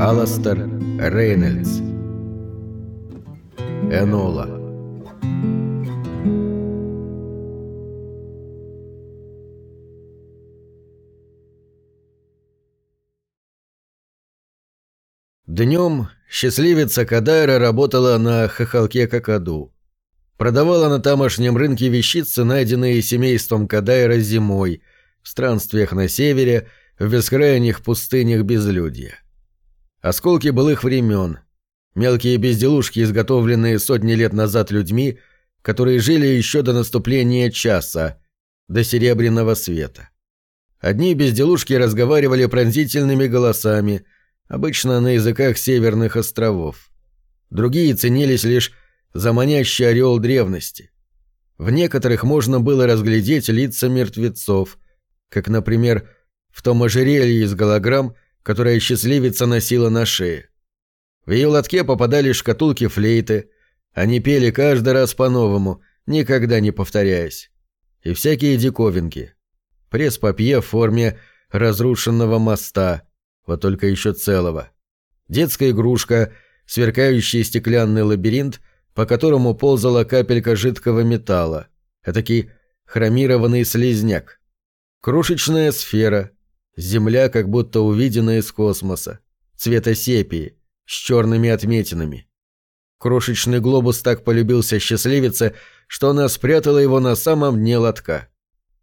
Аластер Рейнольдс Энола Днем счастливица Кадайра работала на хохолке Какаду. Продавала на тамошнем рынке вещицы, найденные семейством Кадайра зимой, в странствиях на севере, в бескрайних пустынях безлюдья. Осколки былых времен, мелкие безделушки, изготовленные сотни лет назад людьми, которые жили еще до наступления часа, до серебряного света. Одни безделушки разговаривали пронзительными голосами, обычно на языках северных островов. Другие ценились лишь за манящий орел древности. В некоторых можно было разглядеть лица мертвецов, как, например, в том ожерелье из голограмм, которое счастливица носила на шее. В ее лотке попадали шкатулки флейты, они пели каждый раз по-новому, никогда не повторяясь. И всякие диковинки. Пресс-папье в форме разрушенного моста, вот только еще целого. Детская игрушка, сверкающий стеклянный лабиринт, по которому ползала капелька жидкого металла. Этакий хромированный слизняк. Крошечная сфера, Земля как будто увидена из космоса, цвета сепии, с черными отметинами. Крошечный глобус так полюбился счастливице, что она спрятала его на самом дне лотка.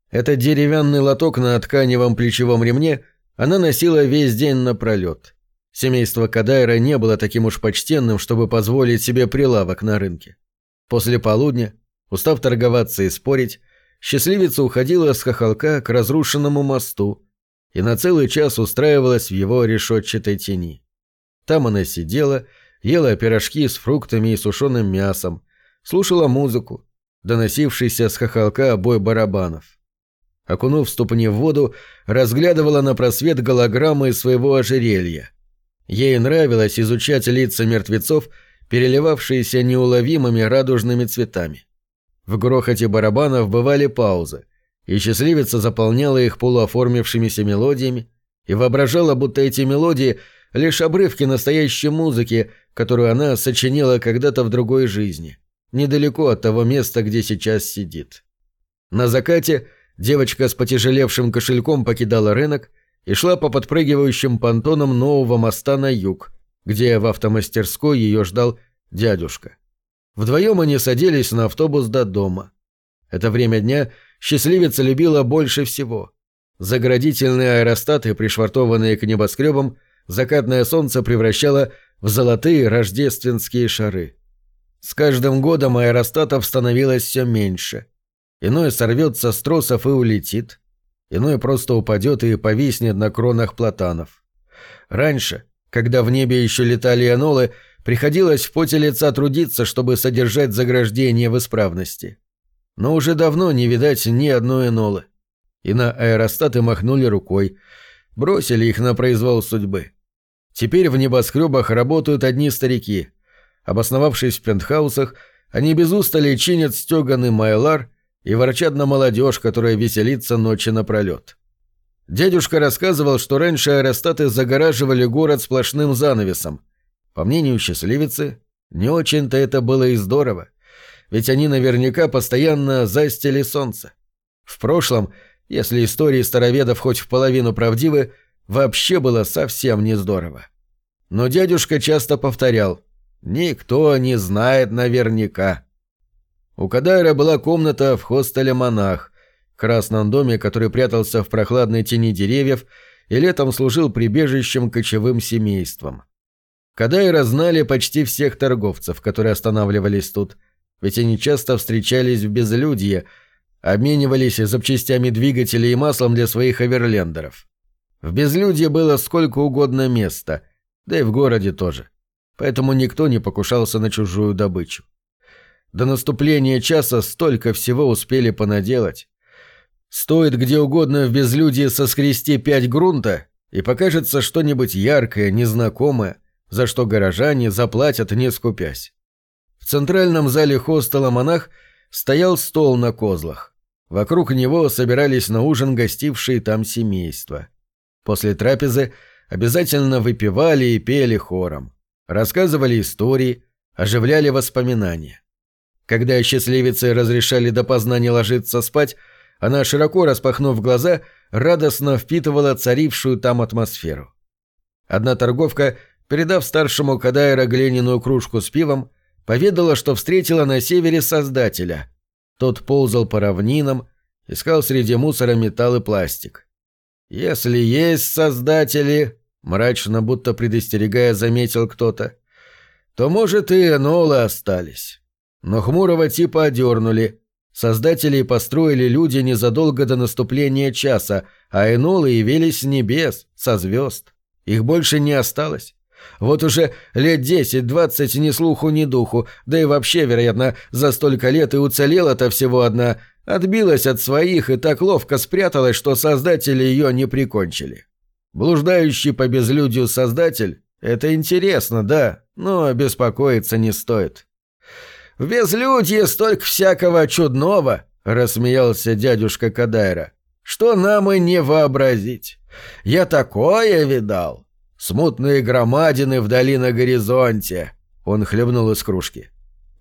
Этот деревянный лоток на тканевом плечевом ремне она носила весь день напролет. Семейство Кадайра не было таким уж почтенным, чтобы позволить себе прилавок на рынке. После полудня, устав торговаться и спорить, счастливица уходила с хохолка к разрушенному мосту, и на целый час устраивалась в его решетчатой тени. Там она сидела, ела пирожки с фруктами и сушеным мясом, слушала музыку, доносившийся с хохолка бой барабанов. Окунув ступни в воду, разглядывала на просвет голограммы своего ожерелья. Ей нравилось изучать лица мертвецов, переливавшиеся неуловимыми радужными цветами. В грохоте барабанов бывали паузы — и счастливица заполняла их полуоформившимися мелодиями и воображала, будто эти мелодии — лишь обрывки настоящей музыки, которую она сочинила когда-то в другой жизни, недалеко от того места, где сейчас сидит. На закате девочка с потяжелевшим кошельком покидала рынок и шла по подпрыгивающим понтонам нового моста на юг, где в автомастерской ее ждал дядюшка. Вдвоем они садились на автобус до дома. Это время дня — счастливица любила больше всего. Заградительные аэростаты, пришвартованные к небоскребам, закатное солнце превращало в золотые рождественские шары. С каждым годом аэростатов становилось все меньше. Иной сорвется с тросов и улетит. Иной просто упадет и повиснет на кронах платанов. Раньше, когда в небе еще летали анолы, приходилось в поте лица трудиться, чтобы содержать заграждение в исправности но уже давно не видать ни одной энолы. И на аэростаты махнули рукой, бросили их на произвол судьбы. Теперь в небоскребах работают одни старики. Обосновавшись в пентхаусах, они без устали чинят стеганый майлар и ворчат на молодежь, которая веселится ночи напролет. Дядюшка рассказывал, что раньше аэростаты загораживали город сплошным занавесом. По мнению счастливицы, не очень-то это было и здорово ведь они наверняка постоянно застили солнце. В прошлом, если истории староведов хоть в половину правдивы, вообще было совсем не здорово. Но дядюшка часто повторял «Никто не знает наверняка». У Кадайра была комната в хостеле «Монах», красном доме, который прятался в прохладной тени деревьев и летом служил прибежищем кочевым семействам. Кадайра знали почти всех торговцев, которые останавливались тут – ведь они часто встречались в безлюдье, обменивались запчастями двигателей и маслом для своих оверлендеров. В безлюдье было сколько угодно места, да и в городе тоже. Поэтому никто не покушался на чужую добычу. До наступления часа столько всего успели понаделать. Стоит где угодно в безлюдье соскрести пять грунта, и покажется что-нибудь яркое, незнакомое, за что горожане заплатят не скупясь. В центральном зале хостела «Монах» стоял стол на козлах. Вокруг него собирались на ужин гостившие там семейства. После трапезы обязательно выпивали и пели хором. Рассказывали истории, оживляли воспоминания. Когда счастливицы разрешали допоздна не ложиться спать, она, широко распахнув глаза, радостно впитывала царившую там атмосферу. Одна торговка, передав старшему Кадайра глиняную кружку с пивом, поведала, что встретила на севере Создателя. Тот ползал по равнинам, искал среди мусора металл и пластик. «Если есть Создатели», — мрачно будто предостерегая заметил кто-то, — «то, может, и энолы остались». Но хмурого типа одернули. Создателей построили люди незадолго до наступления часа, а энолы явились с небес, со звезд. Их больше не осталось. Вот уже лет десять-двадцать ни слуху, ни духу, да и вообще, вероятно, за столько лет и уцелела-то всего одна, отбилась от своих и так ловко спряталась, что создатели ее не прикончили. Блуждающий по безлюдью создатель — это интересно, да, но беспокоиться не стоит. «В безлюдье столько всякого чудного!» — рассмеялся дядюшка Кадайра. «Что нам и не вообразить! Я такое видал! Смутные громадины вдали на горизонте!» Он хлебнул из кружки.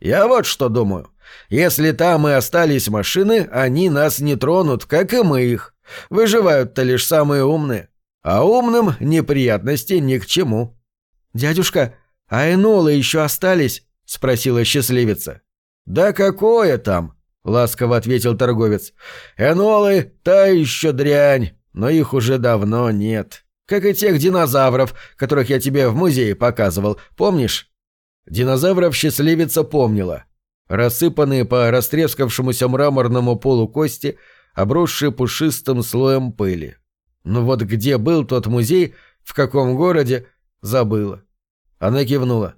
«Я вот что думаю. Если там и остались машины, они нас не тронут, как и мы их. Выживают-то лишь самые умные. А умным неприятности ни к чему». «Дядюшка, а энолы еще остались?» — спросила счастливица. «Да какое там?» — ласково ответил торговец. «Энолы — та еще дрянь, но их уже давно нет. Как и тех динозавров, которых я тебе в музее показывал, помнишь?» Динозавров счастливица помнила. Рассыпанные по растрескавшемуся мраморному полу кости, обросшие пушистым слоем пыли. Но вот где был тот музей, в каком городе, забыла. Она кивнула.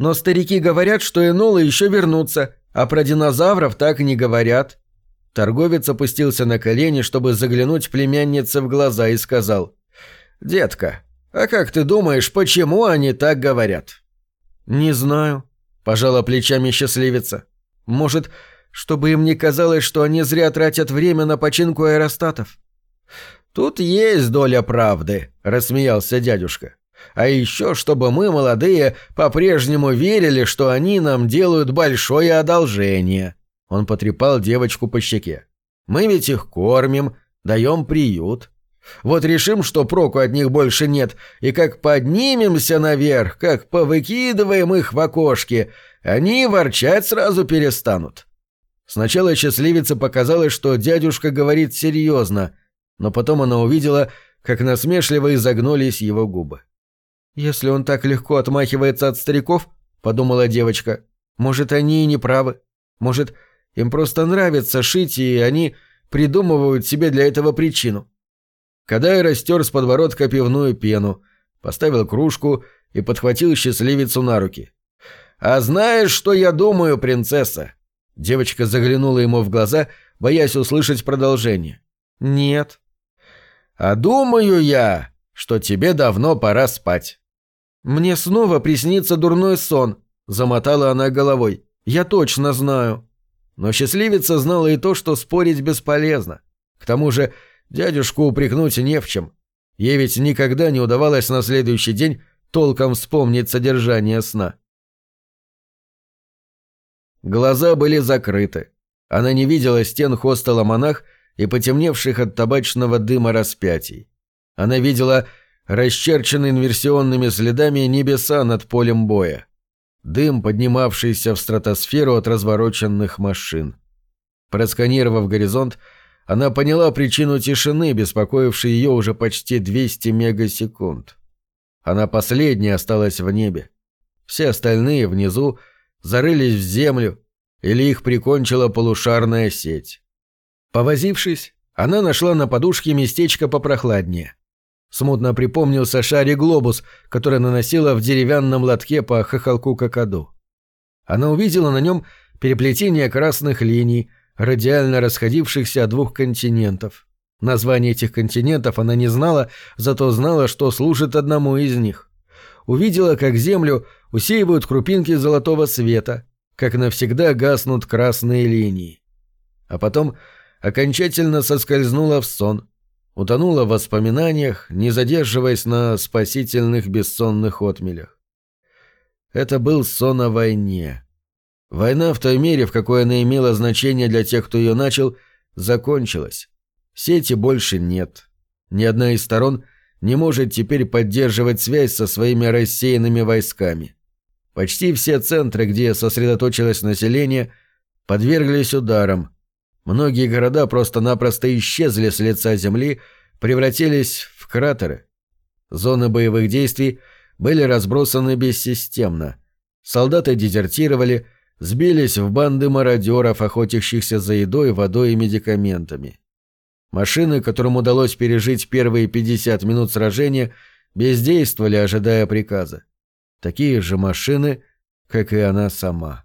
Но старики говорят, что энолы еще вернутся, а про динозавров так и не говорят». Торговец опустился на колени, чтобы заглянуть племяннице в глаза и сказал. «Детка, а как ты думаешь, почему они так говорят?» «Не знаю», — пожала плечами счастливица. «Может, чтобы им не казалось, что они зря тратят время на починку аэростатов?» «Тут есть доля правды», — рассмеялся дядюшка. А еще, чтобы мы, молодые, по-прежнему верили, что они нам делают большое одолжение. Он потрепал девочку по щеке. Мы ведь их кормим, даем приют. Вот решим, что проку от них больше нет, и как поднимемся наверх, как повыкидываем их в окошки, они ворчать сразу перестанут. Сначала счастливице показалось, что дядюшка говорит серьезно, но потом она увидела, как насмешливо изогнулись его губы. «Если он так легко отмахивается от стариков, — подумала девочка, — может, они и не правы. Может, им просто нравится шить, и они придумывают себе для этого причину». Кадай растер с подбородка пивную пену, поставил кружку и подхватил счастливицу на руки. «А знаешь, что я думаю, принцесса?» Девочка заглянула ему в глаза, боясь услышать продолжение. «Нет». «А думаю я, что тебе давно пора спать». «Мне снова приснится дурной сон», — замотала она головой. «Я точно знаю». Но счастливица знала и то, что спорить бесполезно. К тому же дядюшку упрекнуть не в чем. Ей ведь никогда не удавалось на следующий день толком вспомнить содержание сна. Глаза были закрыты. Она не видела стен хостела монах и потемневших от табачного дыма распятий. Она видела расчерчены инверсионными следами небеса над полем боя. Дым, поднимавшийся в стратосферу от развороченных машин. Просканировав горизонт, она поняла причину тишины, беспокоившей ее уже почти 200 мегасекунд. Она последняя осталась в небе. Все остальные внизу зарылись в землю или их прикончила полушарная сеть. Повозившись, она нашла на подушке местечко попрохладнее. Смутно припомнился шарик-глобус, который наносила в деревянном лотке по хохолку какаду. Она увидела на нем переплетение красных линий, радиально расходившихся от двух континентов. Название этих континентов она не знала, зато знала, что служит одному из них. Увидела, как Землю усеивают крупинки золотого света, как навсегда гаснут красные линии. А потом окончательно соскользнула в сон, утонула в воспоминаниях, не задерживаясь на спасительных бессонных отмелях. Это был сон о войне. Война в той мере, в какой она имела значение для тех, кто ее начал, закончилась. Сети больше нет. Ни одна из сторон не может теперь поддерживать связь со своими рассеянными войсками. Почти все центры, где сосредоточилось население, подверглись ударам. Многие города просто-напросто исчезли с лица земли, превратились в кратеры. Зоны боевых действий были разбросаны бессистемно. Солдаты дезертировали, сбились в банды мародеров, охотящихся за едой, водой и медикаментами. Машины, которым удалось пережить первые 50 минут сражения, бездействовали, ожидая приказа. Такие же машины, как и она сама.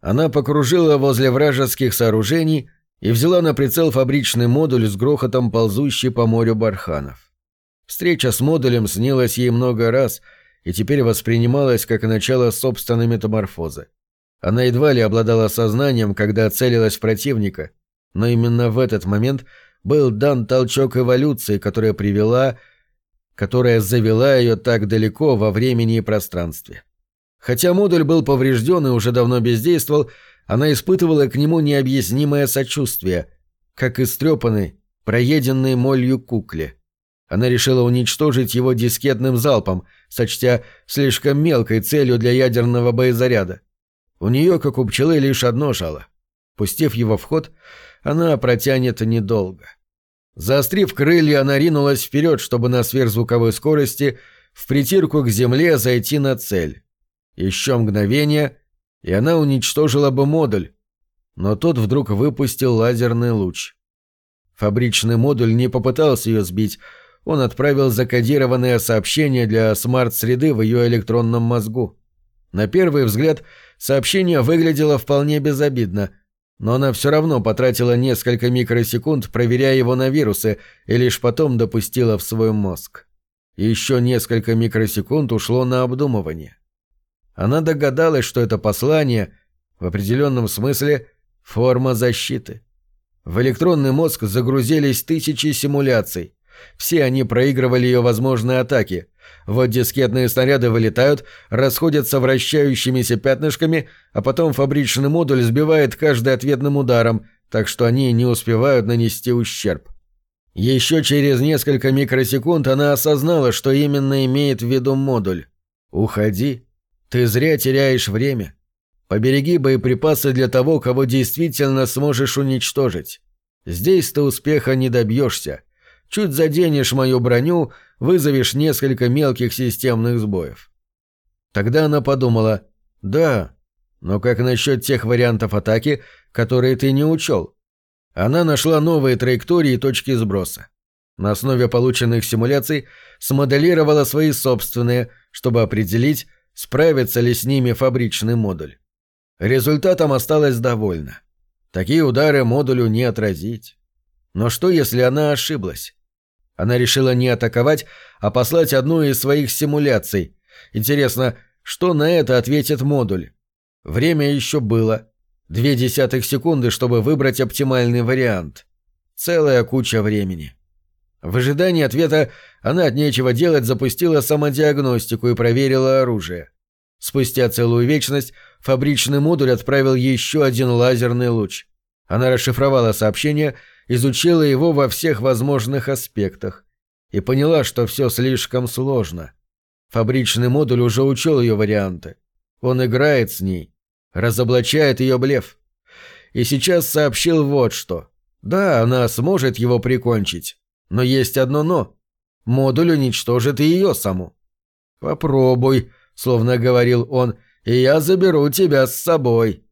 Она покружила возле вражеских сооружений и взяла на прицел фабричный модуль с грохотом ползущий по морю барханов. Встреча с модулем снилась ей много раз и теперь воспринималась как начало собственной метаморфозы. Она едва ли обладала сознанием, когда целилась в противника, но именно в этот момент был дан толчок эволюции, которая привела, которая завела ее так далеко во времени и пространстве. Хотя модуль был поврежден и уже давно бездействовал, она испытывала к нему необъяснимое сочувствие, как истрепанной, проеденной молью кукле. Она решила уничтожить его дискетным залпом, сочтя слишком мелкой целью для ядерного боезаряда. У нее, как у пчелы, лишь одно жало. Пустив его в ход, она протянет недолго. Заострив крылья, она ринулась вперед, чтобы на сверхзвуковой скорости в притирку к земле зайти на цель. Еще мгновение, и она уничтожила бы модуль, но тот вдруг выпустил лазерный луч. Фабричный модуль не попытался ее сбить, он отправил закодированное сообщение для смарт-среды в ее электронном мозгу. На первый взгляд сообщение выглядело вполне безобидно, но она все равно потратила несколько микросекунд, проверяя его на вирусы, и лишь потом допустила в свой мозг. Еще несколько микросекунд ушло на обдумывание. Она догадалась, что это послание, в определенном смысле, форма защиты. В электронный мозг загрузились тысячи симуляций. Все они проигрывали ее возможные атаки. Вот дискетные снаряды вылетают, расходятся вращающимися пятнышками, а потом фабричный модуль сбивает каждый ответным ударом, так что они не успевают нанести ущерб. Еще через несколько микросекунд она осознала, что именно имеет в виду модуль. «Уходи. Ты зря теряешь время. Побереги боеприпасы для того, кого действительно сможешь уничтожить. Здесь ты успеха не добьешься. Чуть заденешь мою броню, вызовешь несколько мелких системных сбоев. Тогда она подумала, да, но как насчет тех вариантов атаки, которые ты не учел? Она нашла новые траектории и точки сброса. На основе полученных симуляций смоделировала свои собственные, чтобы определить, справится ли с ними фабричный модуль. Результатом осталась довольна. Такие удары модулю не отразить. Но что, если она ошиблась? Она решила не атаковать, а послать одну из своих симуляций. Интересно, что на это ответит модуль? Время еще было. Две десятых секунды, чтобы выбрать оптимальный вариант. Целая куча времени. В ожидании ответа она от нечего делать запустила самодиагностику и проверила оружие. Спустя целую вечность фабричный модуль отправил еще один лазерный луч. Она расшифровала сообщение изучила его во всех возможных аспектах и поняла, что все слишком сложно. Фабричный модуль уже учел ее варианты. Он играет с ней, разоблачает ее блеф. И сейчас сообщил вот что. Да, она сможет его прикончить, но есть одно «но». Модуль уничтожит и ее саму. «Попробуй», — словно говорил он, — «и я заберу тебя с собой».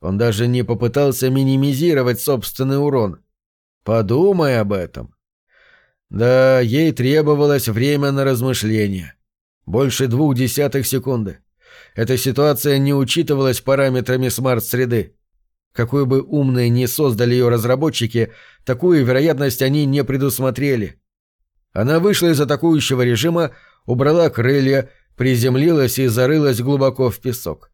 Он даже не попытался минимизировать собственный урон. Подумай об этом. Да, ей требовалось время на размышление. Больше двух десятых секунды. Эта ситуация не учитывалась параметрами смарт-среды. Какой бы умной ни создали ее разработчики, такую вероятность они не предусмотрели. Она вышла из атакующего режима, убрала крылья, приземлилась и зарылась глубоко в песок.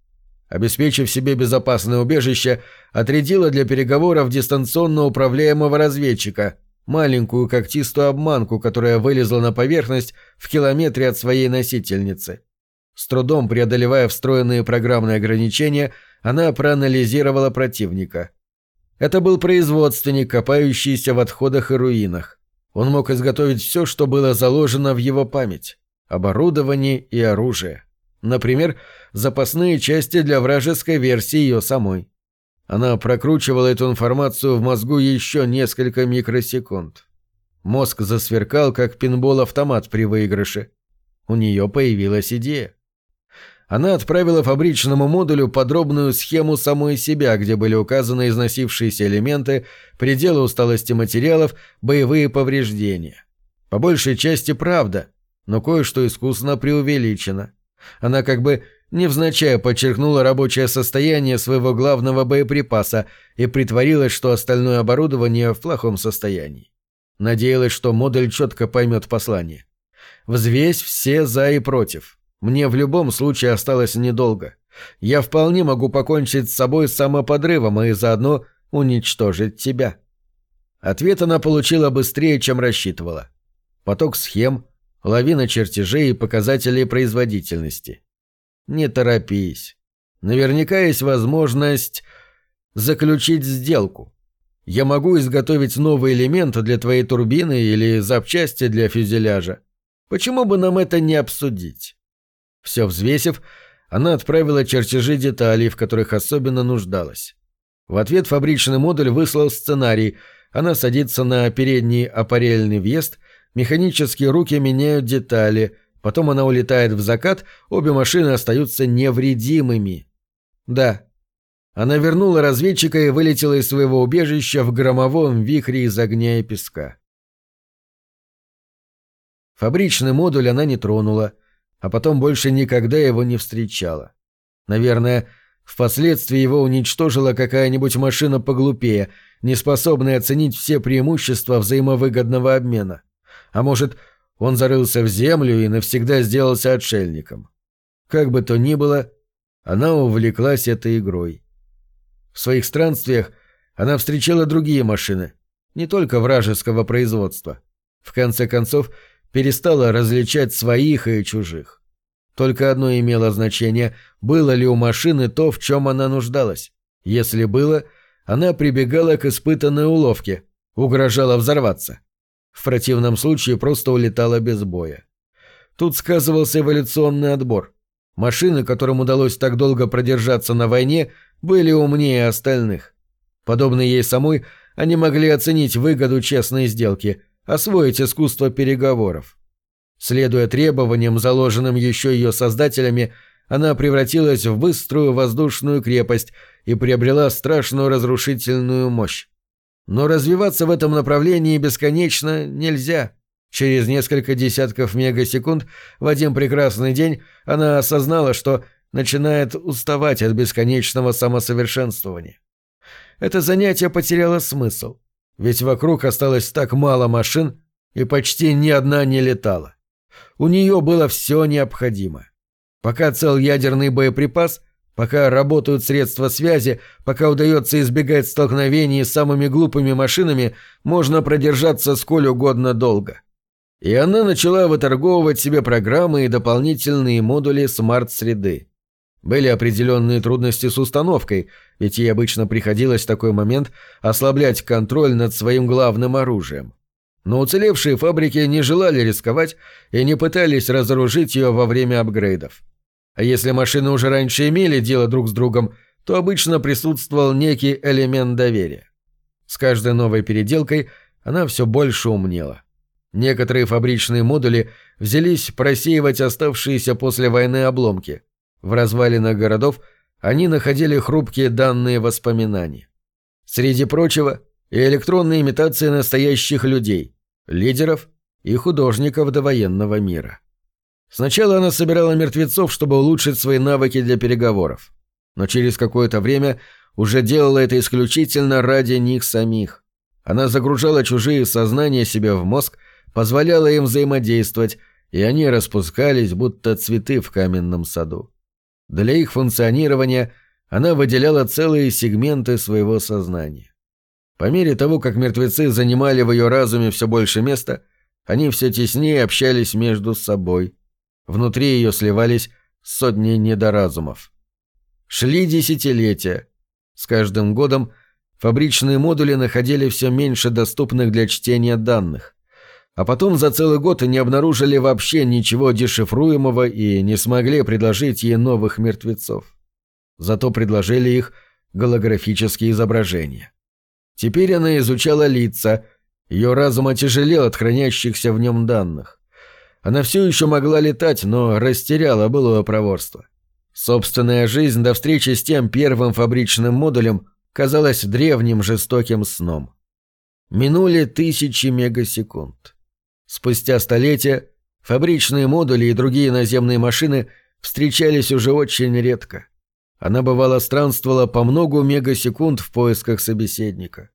обеспечив себе безопасное убежище, отрядила для переговоров дистанционно управляемого разведчика, маленькую когтистую обманку, которая вылезла на поверхность в километре от своей носительницы. С трудом преодолевая встроенные программные ограничения, она проанализировала противника. Это был производственник, копающийся в отходах и руинах. Он мог изготовить все, что было заложено в его память. Оборудование и оружие. Например, запасные части для вражеской версии ее самой. Она прокручивала эту информацию в мозгу еще несколько микросекунд. Мозг засверкал, как пинбол-автомат при выигрыше. У нее появилась идея она отправила фабричному модулю подробную схему самой себя, где были указаны износившиеся элементы, пределы усталости материалов, боевые повреждения. По большей части правда, но кое-что искусно преувеличено. Она как бы невзначай подчеркнула рабочее состояние своего главного боеприпаса и притворилась, что остальное оборудование в плохом состоянии. Надеялась, что модуль четко поймет послание. Взвесь все за и против. Мне в любом случае осталось недолго. Я вполне могу покончить с собой самоподрывом и заодно уничтожить тебя. Ответ она получила быстрее, чем рассчитывала. Поток схем, лавина чертежей и показателей производительности. Не торопись. Наверняка есть возможность заключить сделку. Я могу изготовить новый элемент для твоей турбины или запчасти для фюзеляжа. Почему бы нам это не обсудить? Все взвесив, она отправила чертежи деталей, в которых особенно нуждалась. В ответ фабричный модуль выслал сценарий. Она садится на передний аппарельный въезд, механические руки меняют детали, потом она улетает в закат, обе машины остаются невредимыми. Да. Она вернула разведчика и вылетела из своего убежища в громовом вихре из огня и песка. Фабричный модуль она не тронула — а потом больше никогда его не встречала. Наверное, впоследствии его уничтожила какая-нибудь машина поглупее, не способная оценить все преимущества взаимовыгодного обмена. А может, он зарылся в землю и навсегда сделался отшельником. Как бы то ни было, она увлеклась этой игрой. В своих странствиях она встречала другие машины, не только вражеского производства. В конце концов, перестала различать своих и чужих. Только одно имело значение – было ли у машины то, в чем она нуждалась. Если было, она прибегала к испытанной уловке, угрожала взорваться. В противном случае просто улетала без боя. Тут сказывался эволюционный отбор. Машины, которым удалось так долго продержаться на войне, были умнее остальных. Подобно ей самой, они могли оценить выгоду честной сделки – освоить искусство переговоров. Следуя требованиям, заложенным еще ее создателями, она превратилась в быструю воздушную крепость и приобрела страшную разрушительную мощь. Но развиваться в этом направлении бесконечно нельзя. Через несколько десятков мегасекунд в один прекрасный день она осознала, что начинает уставать от бесконечного самосовершенствования. Это занятие потеряло смысл ведь вокруг осталось так мало машин, и почти ни одна не летала. У нее было все необходимое. Пока цел ядерный боеприпас, пока работают средства связи, пока удается избегать столкновений с самыми глупыми машинами, можно продержаться сколь угодно долго. И она начала выторговывать себе программы и дополнительные модули смарт-среды. Были определенные трудности с установкой, ведь ей обычно приходилось в такой момент ослаблять контроль над своим главным оружием. Но уцелевшие фабрики не желали рисковать и не пытались разоружить ее во время апгрейдов. А если машины уже раньше имели дело друг с другом, то обычно присутствовал некий элемент доверия. С каждой новой переделкой она все больше умнела. Некоторые фабричные модули взялись просеивать оставшиеся после войны обломки – в развалинах городов они находили хрупкие данные воспоминаний. Среди прочего, и электронные имитации настоящих людей, лидеров и художников довоенного мира. Сначала она собирала мертвецов, чтобы улучшить свои навыки для переговоров. Но через какое-то время уже делала это исключительно ради них самих. Она загружала чужие сознания себе в мозг, позволяла им взаимодействовать, и они распускались, будто цветы в каменном саду. Для их функционирования она выделяла целые сегменты своего сознания. По мере того, как мертвецы занимали в ее разуме все больше места, они все теснее общались между собой. Внутри ее сливались сотни недоразумов. Шли десятилетия. С каждым годом фабричные модули находили все меньше доступных для чтения данных. А потом за целый год не обнаружили вообще ничего дешифруемого и не смогли предложить ей новых мертвецов. Зато предложили их голографические изображения. Теперь она изучала лица, ее разум отяжелел от хранящихся в нем данных. Она все еще могла летать, но растеряла былое проворство. Собственная жизнь до встречи с тем первым фабричным модулем казалась древним жестоким сном. Минули тысячи мегасекунд. Спустя столетия фабричные модули и другие наземные машины встречались уже очень редко. Она бывало странствовала по многу мегасекунд в поисках собеседника.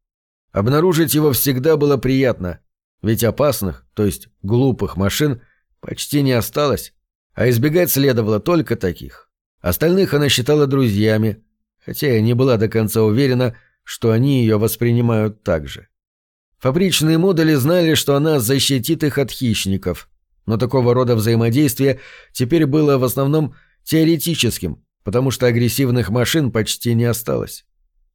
Обнаружить его всегда было приятно, ведь опасных, то есть глупых машин, почти не осталось, а избегать следовало только таких. Остальных она считала друзьями, хотя и не была до конца уверена, что они ее воспринимают так же. Фабричные модули знали, что она защитит их от хищников, но такого рода взаимодействие теперь было в основном теоретическим, потому что агрессивных машин почти не осталось.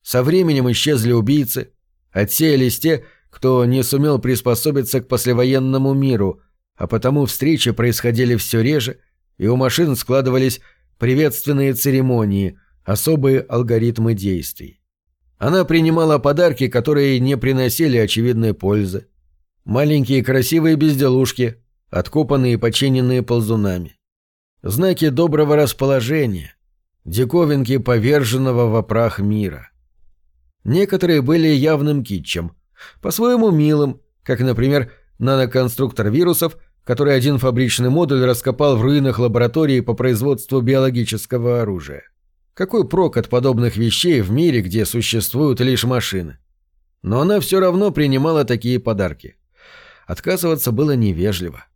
Со временем исчезли убийцы, отсеялись те, кто не сумел приспособиться к послевоенному миру, а потому встречи происходили все реже, и у машин складывались приветственные церемонии, особые алгоритмы действий. Она принимала подарки, которые не приносили очевидной пользы. Маленькие красивые безделушки, откопанные и починенные ползунами. Знаки доброго расположения, диковинки поверженного во прах мира. Некоторые были явным китчем, по-своему милым, как, например, наноконструктор вирусов, который один фабричный модуль раскопал в руинах лаборатории по производству биологического оружия. Какой прок от подобных вещей в мире, где существуют лишь машины? Но она все равно принимала такие подарки. Отказываться было невежливо.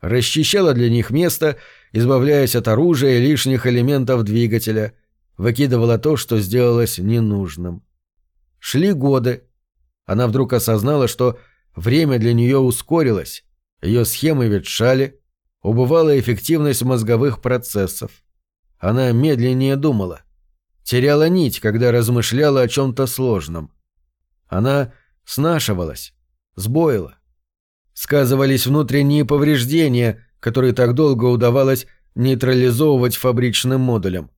Расчищала для них место, избавляясь от оружия и лишних элементов двигателя, выкидывала то, что сделалось ненужным. Шли годы. Она вдруг осознала, что время для нее ускорилось, ее схемы ветшали, убывала эффективность мозговых процессов. Она медленнее думала. Теряла нить, когда размышляла о чем-то сложном. Она снашивалась, сбоила. Сказывались внутренние повреждения, которые так долго удавалось нейтрализовывать фабричным модулем.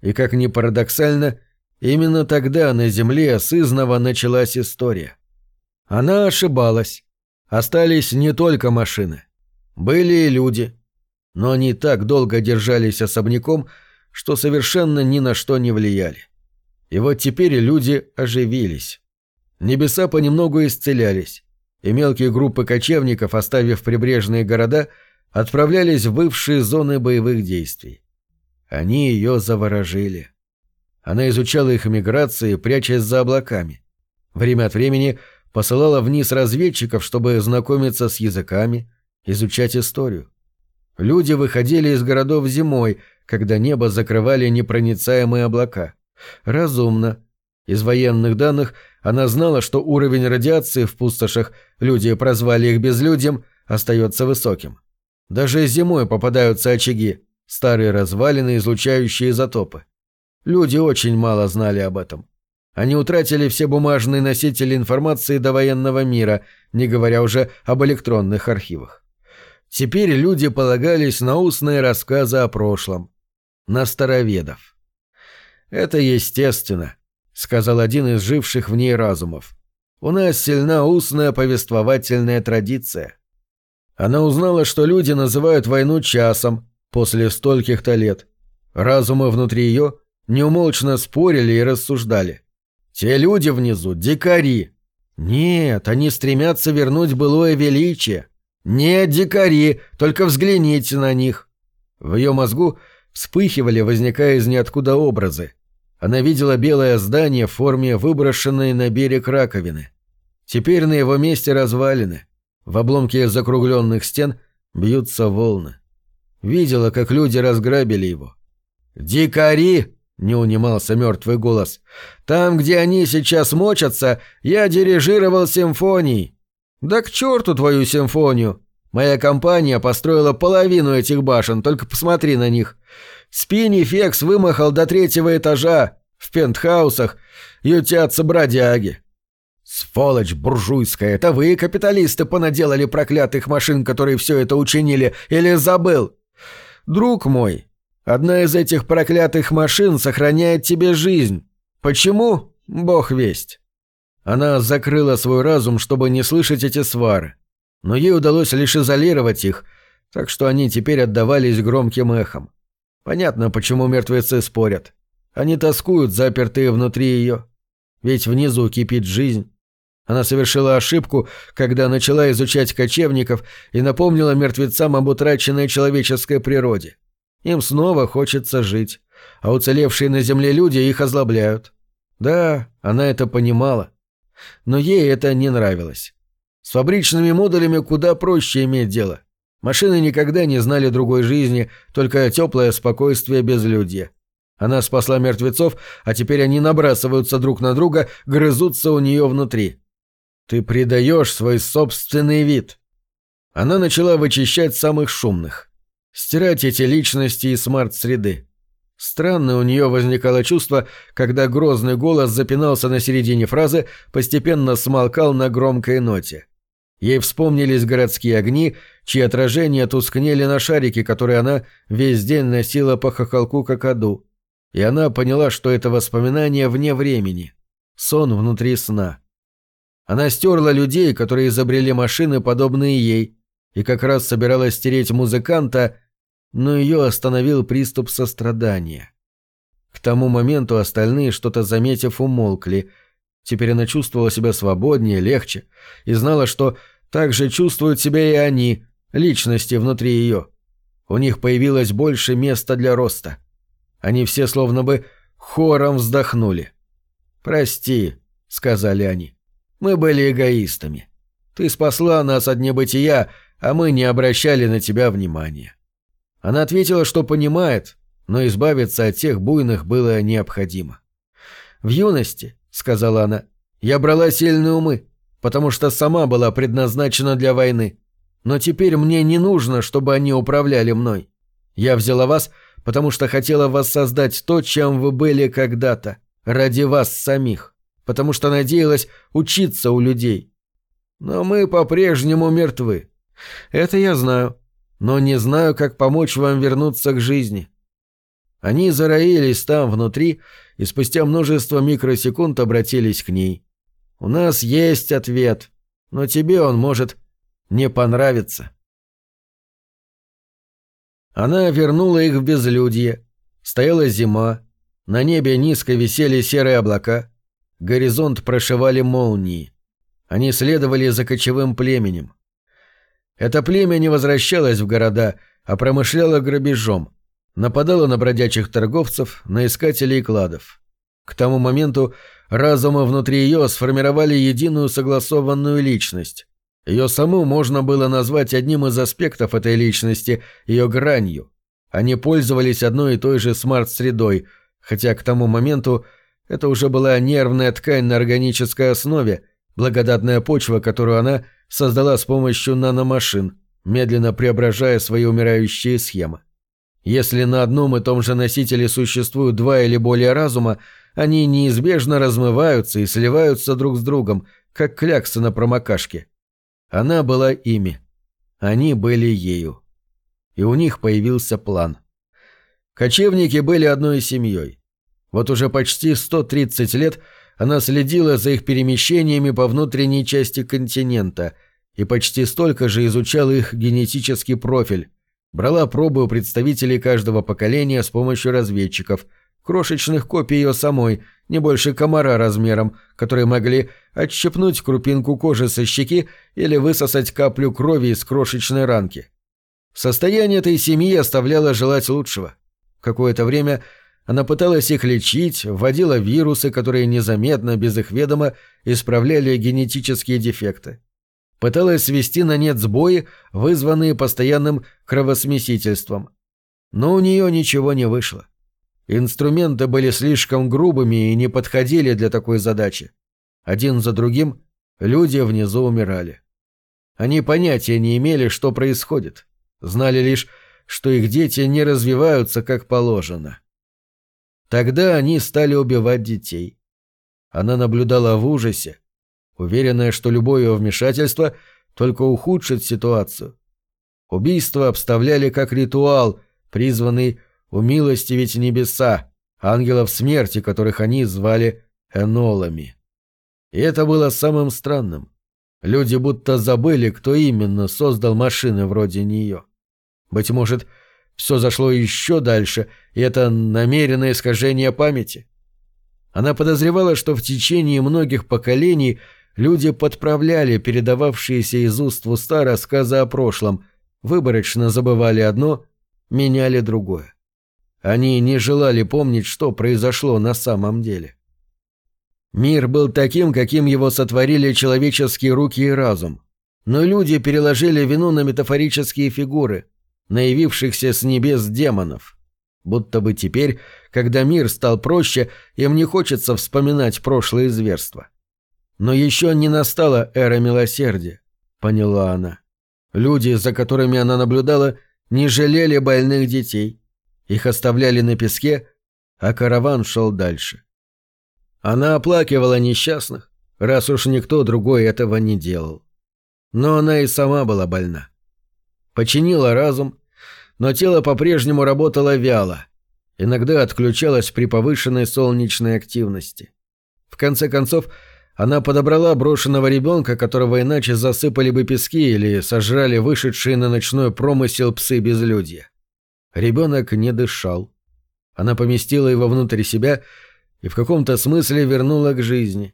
И, как ни парадоксально, Именно тогда на Земле сызнова началась история. Она ошибалась. Остались не только машины. Были и люди. Но они так долго держались особняком, что совершенно ни на что не влияли. И вот теперь люди оживились. Небеса понемногу исцелялись, и мелкие группы кочевников, оставив прибрежные города, отправлялись в бывшие зоны боевых действий. Они ее заворожили. Она изучала их миграции, прячась за облаками. Время от времени посылала вниз разведчиков, чтобы знакомиться с языками, изучать историю. Люди выходили из городов зимой, когда небо закрывали непроницаемые облака. Разумно. Из военных данных она знала, что уровень радиации в пустошах, люди прозвали их безлюдьем, остается высоким. Даже зимой попадаются очаги, старые развалины, излучающие изотопы. Люди очень мало знали об этом. Они утратили все бумажные носители информации до военного мира, не говоря уже об электронных архивах. Теперь люди полагались на устные рассказы о прошлом. На староведов. «Это естественно», — сказал один из живших в ней разумов. «У нас сильна устная повествовательная традиция». Она узнала, что люди называют войну часом после стольких-то лет. Разумы внутри ее неумолчно спорили и рассуждали. Те люди внизу — дикари. Нет, они стремятся вернуть былое величие. Нет, дикари, только взгляните на них. В ее мозгу вспыхивали, возникая из ниоткуда образы. Она видела белое здание в форме выброшенной на берег раковины. Теперь на его месте развалины. В обломке закругленных стен бьются волны. Видела, как люди разграбили его. «Дикари!» — не унимался мертвый голос. «Там, где они сейчас мочатся, я дирижировал симфонией». «Да к черту твою симфонию! Моя компания построила половину этих башен, только посмотри на них. Спини Фекс вымахал до третьего этажа, в пентхаусах ютятся бродяги. Сволочь буржуйская, это вы, капиталисты, понаделали проклятых машин, которые все это учинили, или забыл? Друг мой, одна из этих проклятых машин сохраняет тебе жизнь. Почему? Бог весть. Она закрыла свой разум, чтобы не слышать эти свары. Но ей удалось лишь изолировать их, так что они теперь отдавались громким эхом. Понятно, почему мертвецы спорят. Они тоскуют, запертые внутри ее. Ведь внизу кипит жизнь. Она совершила ошибку, когда начала изучать кочевников и напомнила мертвецам об утраченной человеческой природе. Им снова хочется жить, а уцелевшие на земле люди их озлобляют. Да, она это понимала. Но ей это не нравилось. С фабричными модулями куда проще иметь дело. Машины никогда не знали другой жизни, только теплое спокойствие безлюдья. Она спасла мертвецов, а теперь они набрасываются друг на друга, грызутся у нее внутри. Ты предаешь свой собственный вид. Она начала вычищать самых шумных. Стирать эти личности из смарт-среды. Странное у нее возникало чувство, когда грозный голос запинался на середине фразы, постепенно смолкал на громкой ноте. Ей вспомнились городские огни, чьи отражения тускнели на шарике, который она весь день носила по хохолку какаду и она поняла, что это воспоминание вне времени. Сон внутри сна. Она стерла людей, которые изобрели машины, подобные ей, и как раз собиралась стереть музыканта, но ее остановил приступ сострадания. К тому моменту остальные, что-то заметив, умолкли. Теперь она чувствовала себя свободнее, легче, и знала, что так же чувствуют себя и они, личности внутри ее. У них появилось больше места для роста. Они все словно бы хором вздохнули. «Прости», — сказали они, — «мы были эгоистами. Ты спасла нас от небытия, а мы не обращали на тебя внимания». Она ответила, что понимает, но избавиться от тех буйных было необходимо. «В юности», — сказала она, — «я брала сильные умы, потому что сама была предназначена для войны. Но теперь мне не нужно, чтобы они управляли мной. Я взяла вас, — потому что хотела воссоздать то, чем вы были когда-то, ради вас самих, потому что надеялась учиться у людей. Но мы по-прежнему мертвы. Это я знаю, но не знаю, как помочь вам вернуться к жизни. Они зароились там внутри и спустя множество микросекунд обратились к ней. У нас есть ответ, но тебе он может не понравиться. Она вернула их в безлюдье. Стояла зима. На небе низко висели серые облака. Горизонт прошивали молнии. Они следовали за кочевым племенем. Это племя не возвращалось в города, а промышляло грабежом. Нападало на бродячих торговцев, на искателей кладов. К тому моменту разумы внутри ее сформировали единую согласованную личность. Ее саму можно было назвать одним из аспектов этой личности, ее гранью. Они пользовались одной и той же смарт-средой, хотя к тому моменту это уже была нервная ткань на органической основе, благодатная почва, которую она создала с помощью наномашин, медленно преображая свои умирающие схемы. Если на одном и том же носителе существуют два или более разума, они неизбежно размываются и сливаются друг с другом, как кляксы на промокашке. Она была ими. Они были ею. И у них появился план. Кочевники были одной семьей. Вот уже почти 130 лет она следила за их перемещениями по внутренней части континента и почти столько же изучала их генетический профиль, брала пробы у представителей каждого поколения с помощью разведчиков – крошечных копий ее самой, не больше комара размером, которые могли отщепнуть крупинку кожи со щеки или высосать каплю крови из крошечной ранки. Состояние этой семьи оставляло желать лучшего. Какое-то время она пыталась их лечить, вводила вирусы, которые незаметно, без их ведома, исправляли генетические дефекты. Пыталась свести на нет сбои, вызванные постоянным кровосмесительством. Но у нее ничего не вышло. Инструменты были слишком грубыми и не подходили для такой задачи. Один за другим люди внизу умирали. Они понятия не имели, что происходит. Знали лишь, что их дети не развиваются как положено. Тогда они стали убивать детей. Она наблюдала в ужасе, уверенная, что любое его вмешательство только ухудшит ситуацию. Убийства обставляли как ритуал, призванный умилостивить небеса, ангелов смерти, которых они звали энолами. И это было самым странным. Люди будто забыли, кто именно создал машины вроде нее. Быть может, все зашло еще дальше, и это намеренное искажение памяти. Она подозревала, что в течение многих поколений люди подправляли передававшиеся из уст в уста рассказы о прошлом, выборочно забывали одно, меняли другое. Они не желали помнить, что произошло на самом деле. Мир был таким, каким его сотворили человеческие руки и разум. Но люди переложили вину на метафорические фигуры, на явившихся с небес демонов. Будто бы теперь, когда мир стал проще, им не хочется вспоминать прошлые зверства. Но еще не настала эра милосердия, поняла она. Люди, за которыми она наблюдала, не жалели больных детей, их оставляли на песке, а караван шел дальше. Она оплакивала несчастных, раз уж никто другой этого не делал. Но она и сама была больна. Починила разум, но тело по-прежнему работало вяло, иногда отключалось при повышенной солнечной активности. В конце концов, она подобрала брошенного ребенка, которого иначе засыпали бы пески или сожрали вышедшие на ночной промысел псы-безлюдья. Ребенок не дышал. Она поместила его внутрь себя и в каком-то смысле вернула к жизни.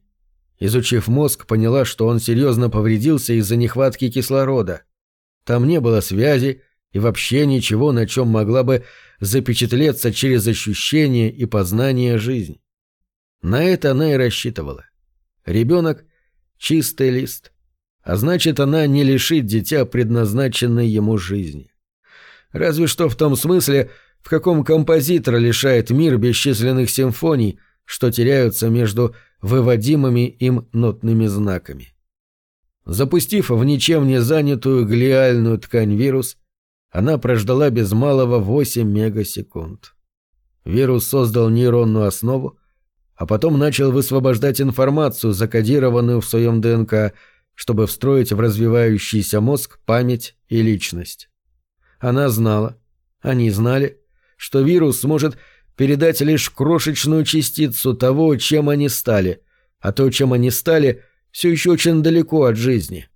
Изучив мозг, поняла, что он серьезно повредился из-за нехватки кислорода. Там не было связи и вообще ничего, на чем могла бы запечатлеться через ощущение и познание жизни. На это она и рассчитывала. Ребенок — чистый лист, а значит, она не лишит дитя предназначенной ему жизни. Разве что в том смысле, в каком композитор лишает мир бесчисленных симфоний, что теряются между выводимыми им нотными знаками. Запустив в ничем не занятую глиальную ткань вирус, она прождала без малого 8 мегасекунд. Вирус создал нейронную основу, а потом начал высвобождать информацию, закодированную в своем ДНК, чтобы встроить в развивающийся мозг память и личность. Она знала, они знали, что вирус сможет передать лишь крошечную частицу того, чем они стали, а то, чем они стали, все еще очень далеко от жизни.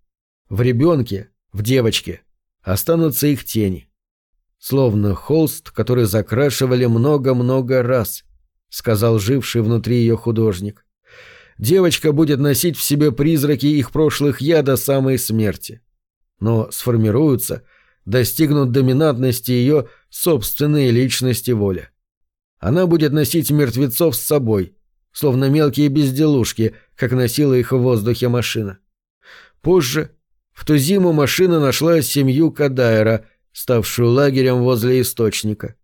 В ребенке, в девочке, останутся их тени. Словно холст, который закрашивали много-много раз, сказал живший внутри ее художник. Девочка будет носить в себе призраки их прошлых я до самой смерти. Но сформируются – достигнут доминантности ее собственной личности воля. Она будет носить мертвецов с собой, словно мелкие безделушки, как носила их в воздухе машина. Позже, в ту зиму машина нашла семью Кадайра, ставшую лагерем возле источника.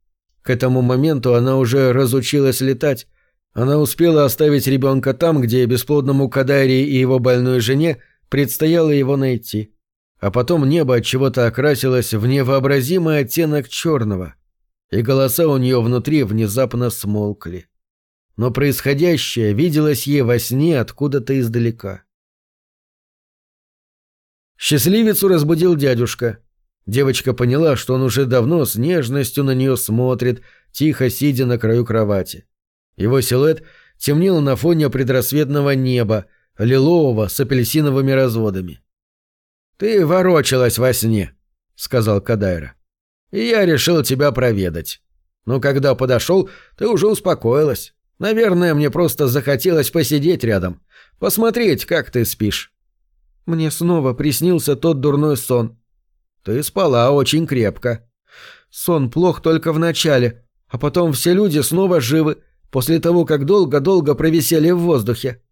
К этому моменту она уже разучилась летать, она успела оставить ребенка там, где бесплодному Кадайре и его больной жене предстояло его найти. А потом небо от чего-то окрасилось в невообразимый оттенок черного, и голоса у нее внутри внезапно смолкли. Но происходящее виделось ей во сне откуда-то издалека. Счастливицу разбудил дядюшка. Девочка поняла, что он уже давно с нежностью на нее смотрит, тихо сидя на краю кровати. Его силуэт темнел на фоне предрассветного неба, лилового с апельсиновыми разводами. «Ты ворочалась во сне», — сказал Кадайра. «И я решил тебя проведать. Но когда подошел, ты уже успокоилась. Наверное, мне просто захотелось посидеть рядом, посмотреть, как ты спишь». Мне снова приснился тот дурной сон. Ты спала очень крепко. Сон плох только в начале, а потом все люди снова живы, после того, как долго-долго провисели в воздухе.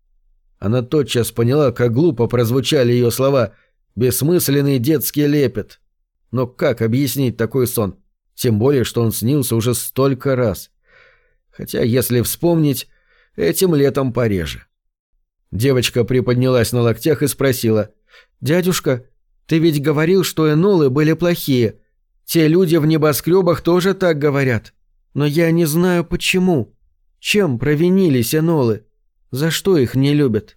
Она тотчас поняла, как глупо прозвучали ее слова — Бессмысленный детский лепет. Но как объяснить такой сон? Тем более, что он снился уже столько раз. Хотя, если вспомнить, этим летом пореже. Девочка приподнялась на локтях и спросила. «Дядюшка, ты ведь говорил, что энолы были плохие. Те люди в небоскребах тоже так говорят. Но я не знаю почему. Чем провинились энолы? За что их не любят?»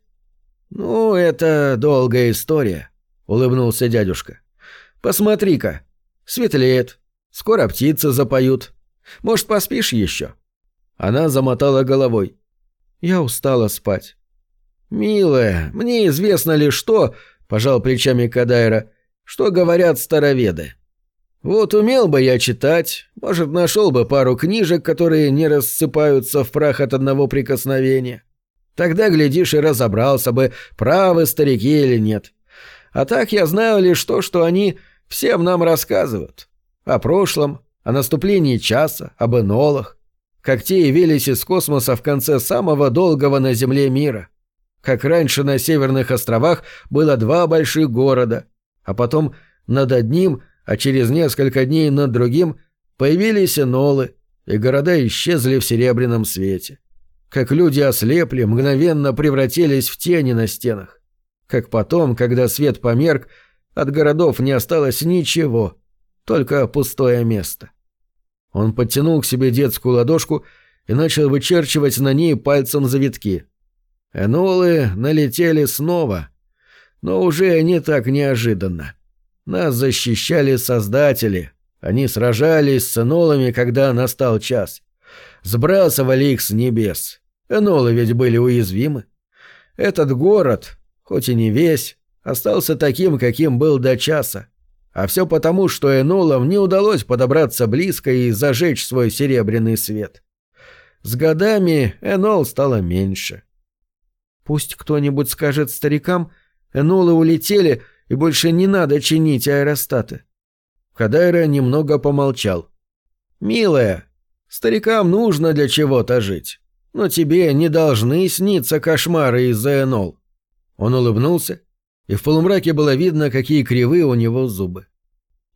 «Ну, это долгая история», — улыбнулся дядюшка. «Посмотри-ка, светлеет, скоро птицы запоют. Может, поспишь еще?» Она замотала головой. «Я устала спать». «Милая, мне известно лишь то, — пожал плечами Кадайра, — что говорят староведы. Вот умел бы я читать, может, нашел бы пару книжек, которые не рассыпаются в прах от одного прикосновения. Тогда, глядишь, и разобрался бы, правы старики или нет. А так я знаю лишь то, что они всем нам рассказывают. О прошлом, о наступлении часа, об энолах. Как те явились из космоса в конце самого долгого на Земле мира. Как раньше на Северных островах было два больших города, а потом над одним, а через несколько дней над другим появились энолы, и города исчезли в серебряном свете. Как люди ослепли, мгновенно превратились в тени на стенах. Как потом, когда свет померк, от городов не осталось ничего, только пустое место. Он подтянул к себе детскую ладошку и начал вычерчивать на ней пальцем завитки. Энолы налетели снова, но уже не так неожиданно. Нас защищали создатели, они сражались с энолами, когда настал час сбрасывали их с небес. Энолы ведь были уязвимы. Этот город, хоть и не весь, остался таким, каким был до часа. А все потому, что энолам не удалось подобраться близко и зажечь свой серебряный свет. С годами энол стало меньше. Пусть кто-нибудь скажет старикам, энолы улетели, и больше не надо чинить аэростаты. Кадайра немного помолчал. «Милая, Старикам нужно для чего-то жить. Но тебе не должны сниться кошмары из-за энол». Он улыбнулся, и в полумраке было видно, какие кривые у него зубы.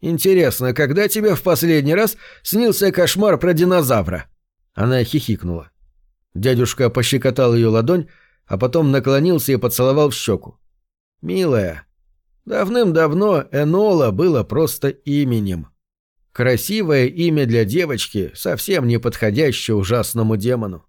«Интересно, когда тебе в последний раз снился кошмар про динозавра?» Она хихикнула. Дядюшка пощекотал ее ладонь, а потом наклонился и поцеловал в щеку. «Милая, давным-давно Энола было просто именем. Красивое имя для девочки, совсем не подходящее ужасному демону.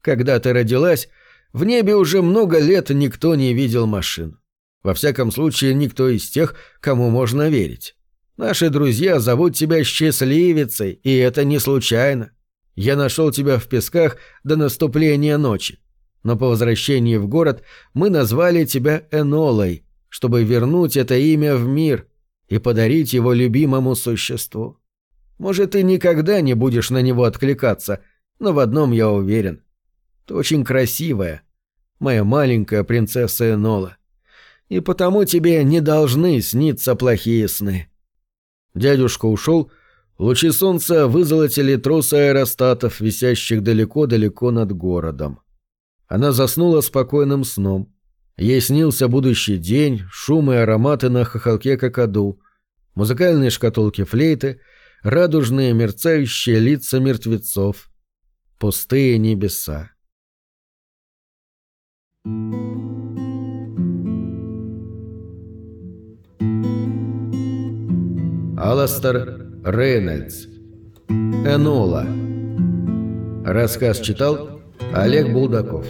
Когда ты родилась, в небе уже много лет никто не видел машин. Во всяком случае, никто из тех, кому можно верить. Наши друзья зовут тебя счастливицей, и это не случайно. Я нашел тебя в песках до наступления ночи. Но по возвращении в город мы назвали тебя Энолой, чтобы вернуть это имя в мир — и подарить его любимому существу. Может, ты никогда не будешь на него откликаться, но в одном я уверен. Ты очень красивая, моя маленькая принцесса Энола. И потому тебе не должны сниться плохие сны. Дядюшка ушел, лучи солнца вызолотили тросы аэростатов, висящих далеко-далеко над городом. Она заснула спокойным сном. Ей снился будущий день, шум и ароматы на хохолке какаду, музыкальные шкатулки флейты, радужные мерцающие лица мертвецов, пустые небеса. Аластер Рейнольдс Энола Рассказ читал Олег Булдаков